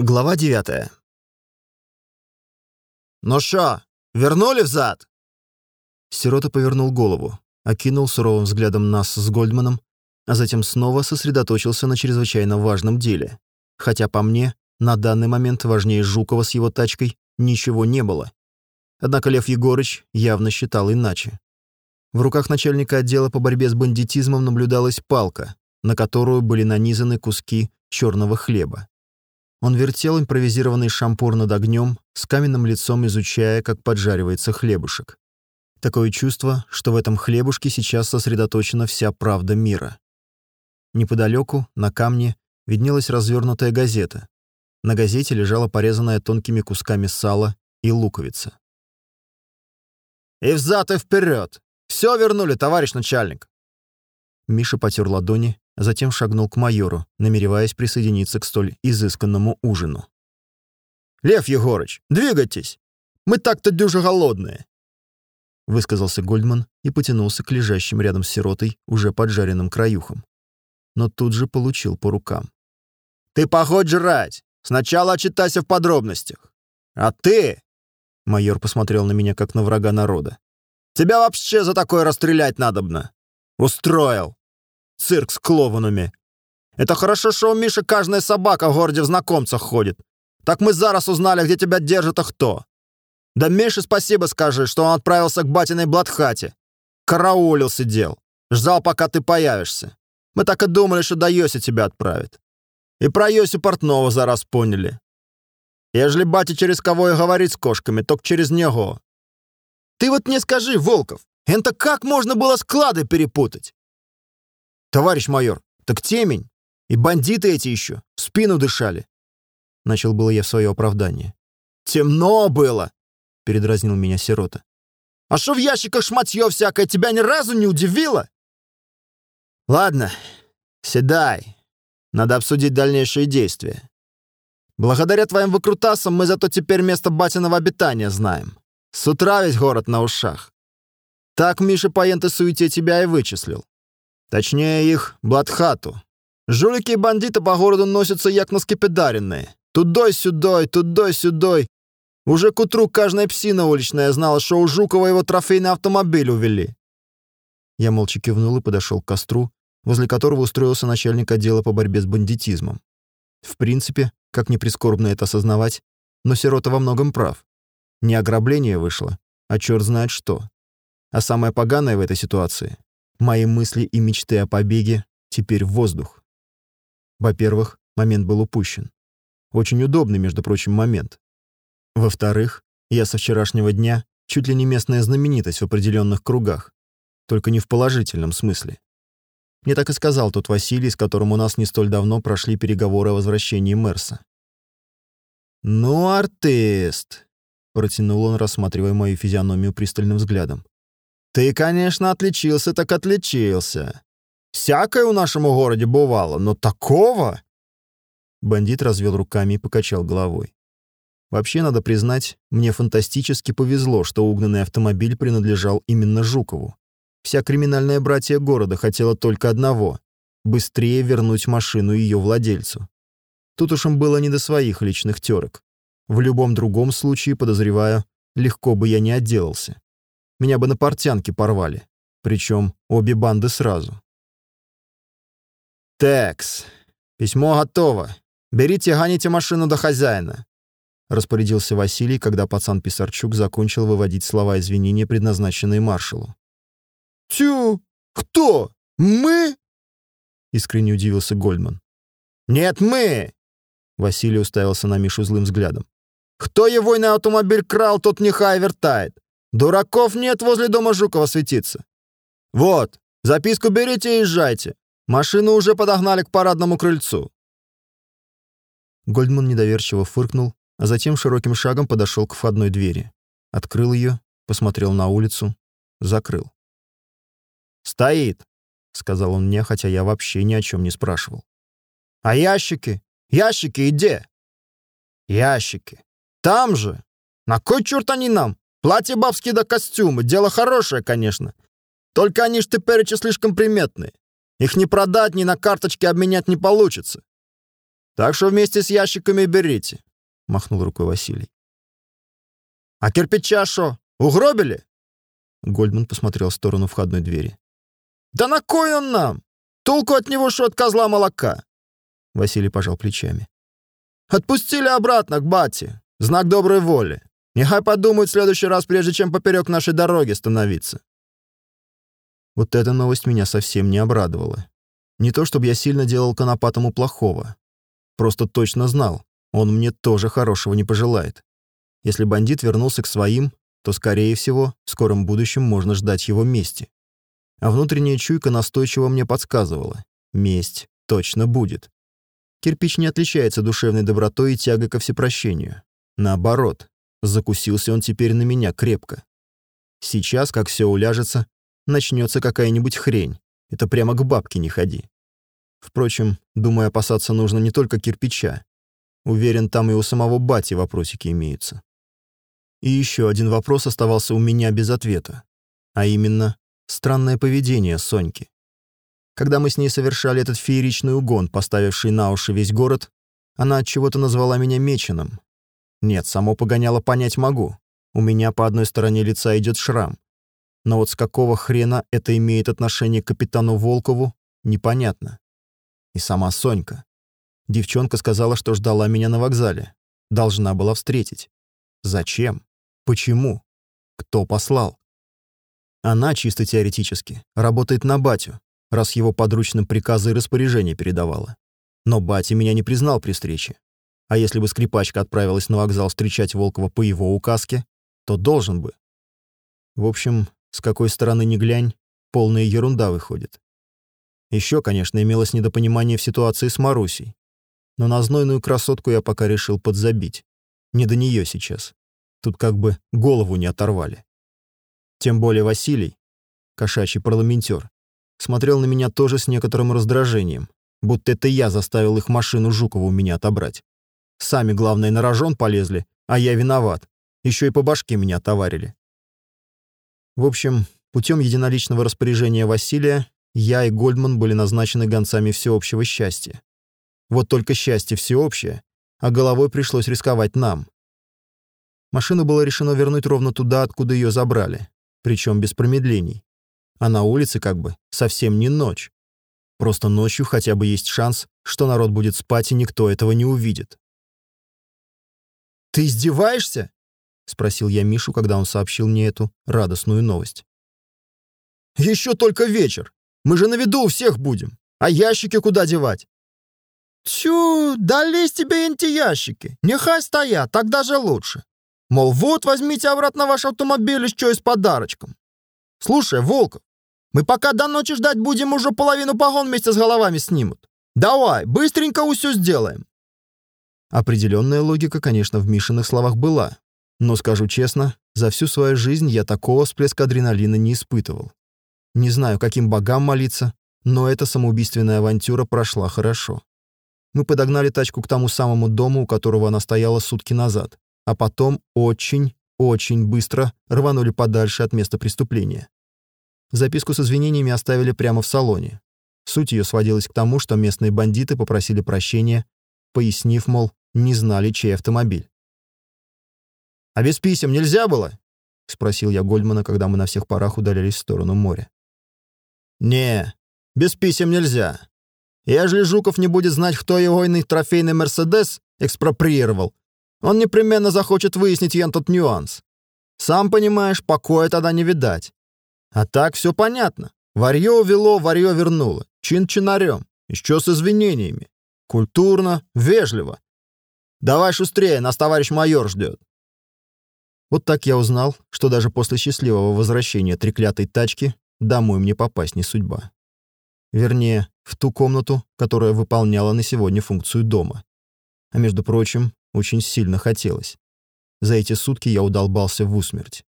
Глава 9 «Ну шо, вернули взад?» Сирота повернул голову, окинул суровым взглядом нас с Гольдманом, а затем снова сосредоточился на чрезвычайно важном деле. Хотя, по мне, на данный момент важнее Жукова с его тачкой ничего не было. Однако Лев Егорыч явно считал иначе. В руках начальника отдела по борьбе с бандитизмом наблюдалась палка, на которую были нанизаны куски черного хлеба. Он вертел импровизированный шампур над огнем, с каменным лицом изучая, как поджаривается хлебушек. Такое чувство, что в этом хлебушке сейчас сосредоточена вся правда мира. Неподалеку, на камне, виднелась развернутая газета. На газете лежала порезанная тонкими кусками сала и луковица. «И взад и вперед! Все вернули, товарищ начальник!» Миша потер ладони, затем шагнул к майору, намереваясь присоединиться к столь изысканному ужину. «Лев Егорыч, двигайтесь! Мы так-то дюже голодные!» Высказался Гольдман и потянулся к лежащим рядом с сиротой уже поджаренным краюхам. Но тут же получил по рукам. «Ты походь жрать! Сначала отчитайся в подробностях! А ты...» Майор посмотрел на меня, как на врага народа. «Тебя вообще за такое расстрелять надобно! Устроил! Цирк с клоунами. Это хорошо, что у Миши каждая собака в городе в знакомцах ходит. Так мы зараз узнали, где тебя держит, а кто. Да Мише спасибо скажи, что он отправился к батиной блатхате. Караулил сидел. Ждал, пока ты появишься. Мы так и думали, что до Йоси тебя отправит. И про Йосю Портнова зараз поняли. Ежели батя через кого и говорить с кошками, только через него. Ты вот мне скажи, Волков, это как можно было склады перепутать? «Товарищ майор, так темень! И бандиты эти еще в спину дышали!» Начал было я свое оправдание. «Темно было!» — передразнил меня сирота. «А что в ящиках шматье всякое тебя ни разу не удивило?» «Ладно, седай. Надо обсудить дальнейшие действия. Благодаря твоим выкрутасам мы зато теперь место батиного обитания знаем. С утра весь город на ушах. Так Миша по суете тебя и вычислил. Точнее, их Бладхату. Жулики и бандиты по городу носятся як на скипидаренные. Тудой-сюдой, тудой-сюдой. Уже к утру каждая псина уличная знала, что у Жукова его трофейный автомобиль увели. Я молча кивнул и подошел к костру, возле которого устроился начальник отдела по борьбе с бандитизмом. В принципе, как ни прискорбно это осознавать, но Сирота во многом прав. Не ограбление вышло, а черт знает что. А самое поганое в этой ситуации Мои мысли и мечты о побеге теперь в воздух. Во-первых, момент был упущен. Очень удобный, между прочим, момент. Во-вторых, я со вчерашнего дня чуть ли не местная знаменитость в определенных кругах, только не в положительном смысле. Мне так и сказал тот Василий, с которым у нас не столь давно прошли переговоры о возвращении Мерса. «Ну, артист!» — протянул он, рассматривая мою физиономию пристальным взглядом. Ты, конечно, отличился, так отличился. Всякое в нашем городе бывало, но такого...» Бандит развел руками и покачал головой. Вообще, надо признать, мне фантастически повезло, что угнанный автомобиль принадлежал именно Жукову. Вся криминальная братья города хотела только одного — быстрее вернуть машину ее владельцу. Тут уж им было не до своих личных терок. В любом другом случае, подозреваю, легко бы я не отделался. Меня бы на портянке порвали. Причем обе банды сразу. «Текс, письмо готово. Берите гоните машину до хозяина», — распорядился Василий, когда пацан Писарчук закончил выводить слова извинения, предназначенные маршалу. «Тю! Кто? Мы?» — искренне удивился Гольдман. «Нет, мы!» — Василий уставился на Мишу злым взглядом. «Кто его на автомобиль крал, тот нехай вертает. Дураков нет возле дома Жукова светиться. Вот, записку берите и езжайте. Машину уже подогнали к парадному крыльцу. Гольдман недоверчиво фыркнул, а затем широким шагом подошел к входной двери. Открыл ее, посмотрел на улицу, закрыл. «Стоит», — сказал он мне, хотя я вообще ни о чем не спрашивал. «А ящики? Ящики где?» «Ящики. Там же. На кой черт они нам? Платье бабские да костюмы. Дело хорошее, конечно. Только они ж теперь слишком приметные. Их не продать, ни на карточке обменять не получится. Так что вместе с ящиками берите», — махнул рукой Василий. «А кирпича шо, угробили?» Гольдман посмотрел в сторону входной двери. «Да на кой он нам? Толку от него, что от козла молока?» Василий пожал плечами. «Отпустили обратно к бате. Знак доброй воли. Нехай подумают в следующий раз, прежде чем поперек нашей дороги становиться». Вот эта новость меня совсем не обрадовала. Не то чтобы я сильно делал Конопатому плохого. Просто точно знал, он мне тоже хорошего не пожелает. Если бандит вернулся к своим, то, скорее всего, в скором будущем можно ждать его мести. А внутренняя чуйка настойчиво мне подсказывала. Месть точно будет. Кирпич не отличается душевной добротой и тягой ко всепрощению. Наоборот, закусился он теперь на меня крепко. Сейчас, как все уляжется, начнется какая-нибудь хрень. Это прямо к бабке не ходи. Впрочем, думаю, опасаться нужно не только кирпича. Уверен, там и у самого бати вопросики имеются. И еще один вопрос оставался у меня без ответа. А именно, странное поведение Соньки. Когда мы с ней совершали этот фееричный угон, поставивший на уши весь город, она от чего-то назвала меня меченым. Нет, само погоняло понять могу. У меня по одной стороне лица идет шрам. Но вот с какого хрена это имеет отношение к капитану Волкову, непонятно. И сама Сонька. Девчонка сказала, что ждала меня на вокзале. Должна была встретить. Зачем? Почему? Кто послал? Она, чисто теоретически, работает на батю, раз его подручным приказы и распоряжения передавала. Но батя меня не признал при встрече. А если бы скрипачка отправилась на вокзал встречать Волкова по его указке, то должен бы. В общем, с какой стороны ни глянь, полная ерунда выходит. Еще, конечно, имелось недопонимание в ситуации с Марусей. Но на знойную красотку я пока решил подзабить. Не до нее сейчас. Тут как бы голову не оторвали. Тем более Василий, кошачий парламентер, смотрел на меня тоже с некоторым раздражением, будто это я заставил их машину Жукова у меня отобрать. Сами, главное, на рожон полезли, а я виноват. Еще и по башке меня товарили. В общем, путем единоличного распоряжения Василия я и Гольдман были назначены гонцами всеобщего счастья. Вот только счастье всеобщее, а головой пришлось рисковать нам. Машину было решено вернуть ровно туда, откуда ее забрали, причем без промедлений. А на улице как бы совсем не ночь. Просто ночью хотя бы есть шанс, что народ будет спать, и никто этого не увидит. «Ты издеваешься?» — спросил я Мишу, когда он сообщил мне эту радостную новость. «Еще только вечер. Мы же на виду у всех будем. А ящики куда девать?» «Тю, дались тебе эти ящики. Нехай стоят, так даже лучше. Мол, вот возьмите обратно ваш автомобиль еще и с подарочком. Слушай, Волков, мы пока до ночи ждать будем, уже половину погон вместе с головами снимут. Давай, быстренько все сделаем. Определенная логика, конечно, в Мишиных словах была. Но, скажу честно, за всю свою жизнь я такого всплеска адреналина не испытывал. Не знаю, каким богам молиться, но эта самоубийственная авантюра прошла хорошо. Мы подогнали тачку к тому самому дому, у которого она стояла сутки назад а потом очень, очень быстро рванули подальше от места преступления. Записку с извинениями оставили прямо в салоне. Суть ее сводилась к тому, что местные бандиты попросили прощения, пояснив, мол, не знали, чей автомобиль. «А без писем нельзя было?» — спросил я Гольдмана, когда мы на всех парах удалялись в сторону моря. «Не, без писем нельзя. Ежели Жуков не будет знать, кто его иный трофейный «Мерседес» экспроприировал, он непременно захочет выяснить ян тот нюанс. Сам понимаешь, покоя тогда не видать. А так все понятно. Варье увело, варье вернуло. Чин чинарем. Еще с извинениями. Культурно, вежливо. Давай шустрее, нас товарищ майор ждет. Вот так я узнал, что даже после счастливого возвращения треклятой тачки домой мне попасть не судьба. Вернее, в ту комнату, которая выполняла на сегодня функцию дома. А между прочим, очень сильно хотелось. За эти сутки я удолбался в усмерть.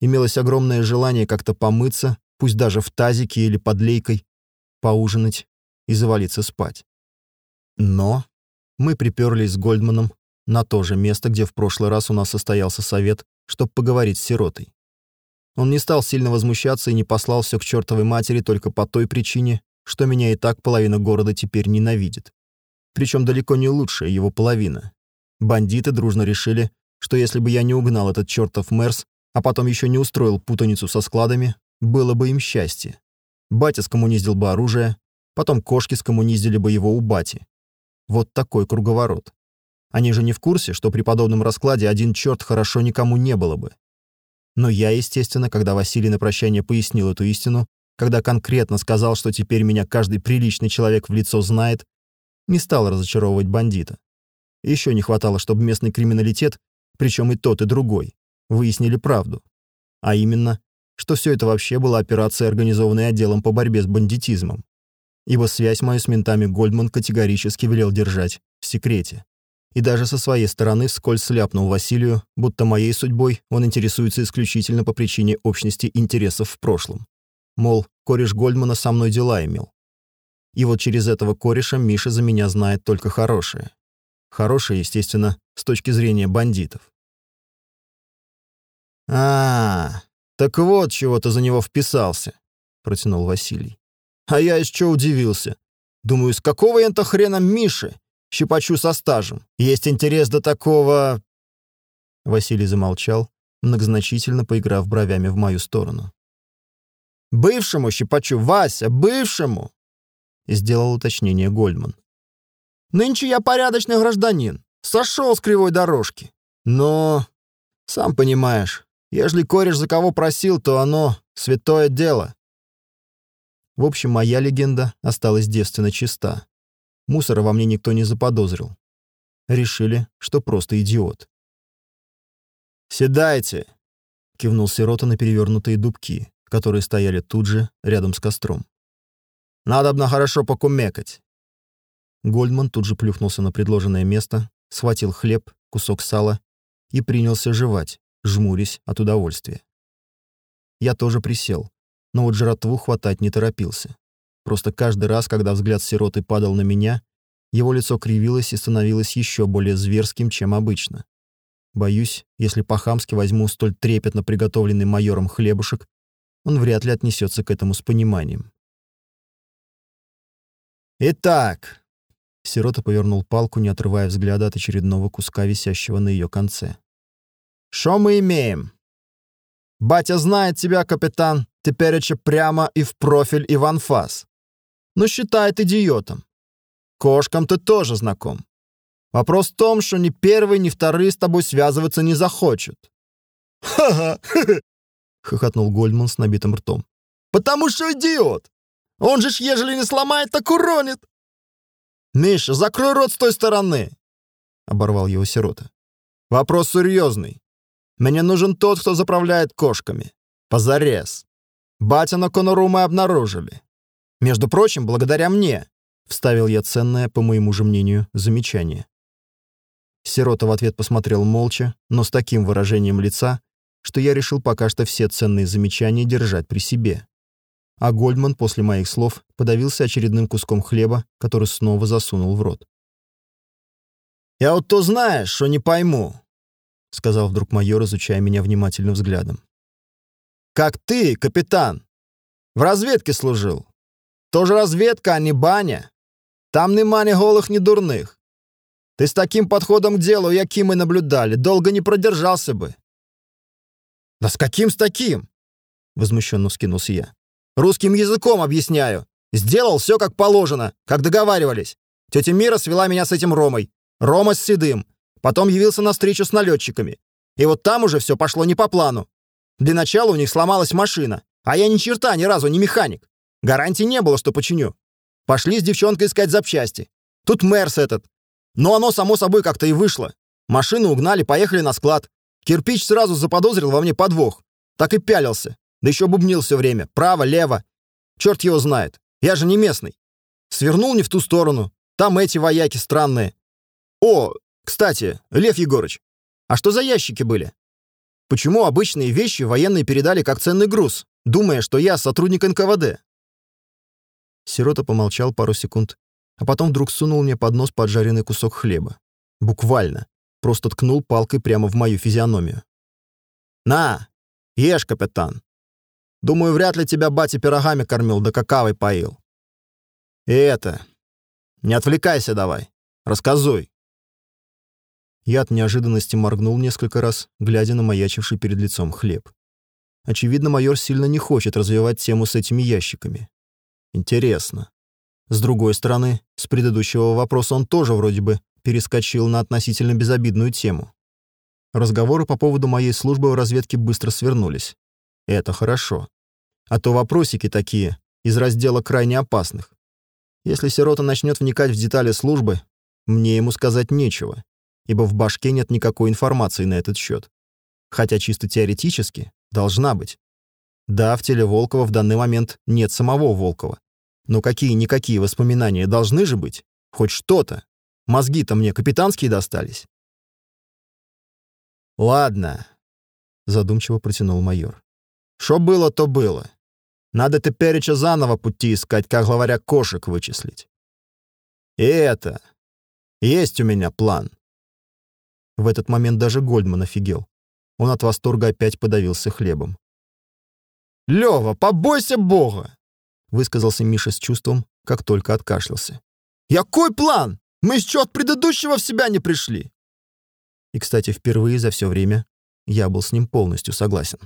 Имелось огромное желание как-то помыться, пусть даже в тазике или под лейкой, поужинать и завалиться спать. Но мы приперлись с Гольдманом на то же место, где в прошлый раз у нас состоялся совет, чтобы поговорить с сиротой. Он не стал сильно возмущаться и не послал все к чертовой матери только по той причине, что меня и так половина города теперь ненавидит. Причем далеко не лучшая его половина. Бандиты дружно решили, что если бы я не угнал этот чертов Мерс, а потом еще не устроил путаницу со складами, было бы им счастье. Батя скоммуниздил бы оружие, потом кошки скоммуниздили бы его у бати. Вот такой круговорот. Они же не в курсе, что при подобном раскладе один черт хорошо никому не было бы. Но я, естественно, когда Василий на прощание пояснил эту истину, когда конкретно сказал, что теперь меня каждый приличный человек в лицо знает, не стал разочаровывать бандита. Еще не хватало, чтобы местный криминалитет, причем и тот, и другой, выяснили правду. А именно, что все это вообще была операция, организованная отделом по борьбе с бандитизмом. Ибо связь мою с ментами Гольдман категорически велел держать в секрете. И даже со своей стороны вскользь сляпнул Василию, будто моей судьбой он интересуется исключительно по причине общности интересов в прошлом. Мол, кореш Гольдмана со мной дела имел. И вот через этого кореша Миша за меня знает только хорошее. Хорошее, естественно, с точки зрения бандитов. «А, так вот чего ты за него вписался», — протянул Василий. «А я еще удивился. Думаю, с какого это хрена Миши? Щипачу со стажем. Есть интерес до такого...» Василий замолчал, многозначительно поиграв бровями в мою сторону. «Бывшему щипачу, Вася, бывшему!» — сделал уточнение Гольдман. «Нынче я порядочный гражданин, сошел с кривой дорожки. Но, сам понимаешь, ежели кореш за кого просил, то оно святое дело». В общем, моя легенда осталась девственно чиста. Мусора во мне никто не заподозрил. Решили, что просто идиот. «Седайте!» — кивнул сирота на перевернутые дубки, которые стояли тут же, рядом с костром. «Надобно хорошо покумекать!» Гольдман тут же плюхнулся на предложенное место, схватил хлеб, кусок сала и принялся жевать, жмурясь от удовольствия. Я тоже присел, но вот жратву хватать не торопился. Просто каждый раз, когда взгляд сироты падал на меня, его лицо кривилось и становилось еще более зверским, чем обычно. Боюсь, если по-хамски возьму столь трепетно приготовленный майором хлебушек, он вряд ли отнесется к этому с пониманием. «Итак», — Сирота повернул палку, не отрывая взгляда от очередного куска, висящего на ее конце. «Что мы имеем? Батя знает тебя, капитан, теперь еще прямо и в профиль и в анфас но считает идиотом. Кошкам ты тоже знаком. Вопрос в том, что ни первый, ни вторые с тобой связываться не захочут. «Ха-ха!» — хохотнул Гольдман с набитым ртом. «Потому что идиот! Он же ж, ежели не сломает, так уронит!» «Миша, закрой рот с той стороны!» — оборвал его сирота. «Вопрос серьезный. Мне нужен тот, кто заправляет кошками. Позарез. Батя на конуру мы обнаружили. Между прочим, благодаря мне, вставил я ценное, по моему же мнению, замечание. Сирота в ответ посмотрел молча, но с таким выражением лица, что я решил пока что все ценные замечания держать при себе. А Гольдман после моих слов подавился очередным куском хлеба, который снова засунул в рот. «Я вот то знаешь, что не пойму», — сказал вдруг майор, изучая меня внимательным взглядом. «Как ты, капитан, в разведке служил. Тож разведка, а не баня. Там нема ні голых, ні дурных. Ты с таким подходом к делу, яким мы наблюдали, долго не продержался бы. Да с каким с таким? Возмущенно вскинулся я. Русским языком объясняю. Сделал все как положено, как договаривались. Тетя Мира свела меня с этим Ромой. Рома с Седым. Потом явился на встречу с налетчиками. И вот там уже все пошло не по плану. Для начала у них сломалась машина, а я ни черта ни разу не механик. Гарантий не было, что починю. Пошли с девчонкой искать запчасти. Тут Мерс этот. Но оно само собой как-то и вышло. Машину угнали, поехали на склад. Кирпич сразу заподозрил во мне подвох. Так и пялился. Да еще бубнил все время. Право, лево. Черт его знает. Я же не местный. Свернул не в ту сторону. Там эти вояки странные. О, кстати, Лев Егорыч, а что за ящики были? Почему обычные вещи военные передали как ценный груз, думая, что я сотрудник НКВД? Сирота помолчал пару секунд, а потом вдруг сунул мне под нос поджаренный кусок хлеба. Буквально. Просто ткнул палкой прямо в мою физиономию. «На! Ешь, капитан! Думаю, вряд ли тебя батя пирогами кормил да какавой поил. И это... Не отвлекайся давай. Рассказуй». Я от неожиданности моргнул несколько раз, глядя на маячивший перед лицом хлеб. Очевидно, майор сильно не хочет развивать тему с этими ящиками. Интересно. С другой стороны, с предыдущего вопроса он тоже вроде бы перескочил на относительно безобидную тему. Разговоры по поводу моей службы в разведке быстро свернулись. Это хорошо. А то вопросики такие, из раздела крайне опасных. Если сирота начнет вникать в детали службы, мне ему сказать нечего, ибо в башке нет никакой информации на этот счет. Хотя чисто теоретически должна быть. Да, в теле Волкова в данный момент нет самого Волкова. Но какие-никакие воспоминания должны же быть. Хоть что-то. Мозги-то мне капитанские достались. «Ладно», — задумчиво протянул майор. «Что было, то было. Надо теперь еще заново пути искать, как главаря кошек вычислить. И это... Есть у меня план». В этот момент даже Гольдман офигел. Он от восторга опять подавился хлебом. «Лёва, побойся Бога!» — высказался Миша с чувством, как только откашлялся. «Якой план? Мы еще от предыдущего в себя не пришли!» И, кстати, впервые за все время я был с ним полностью согласен.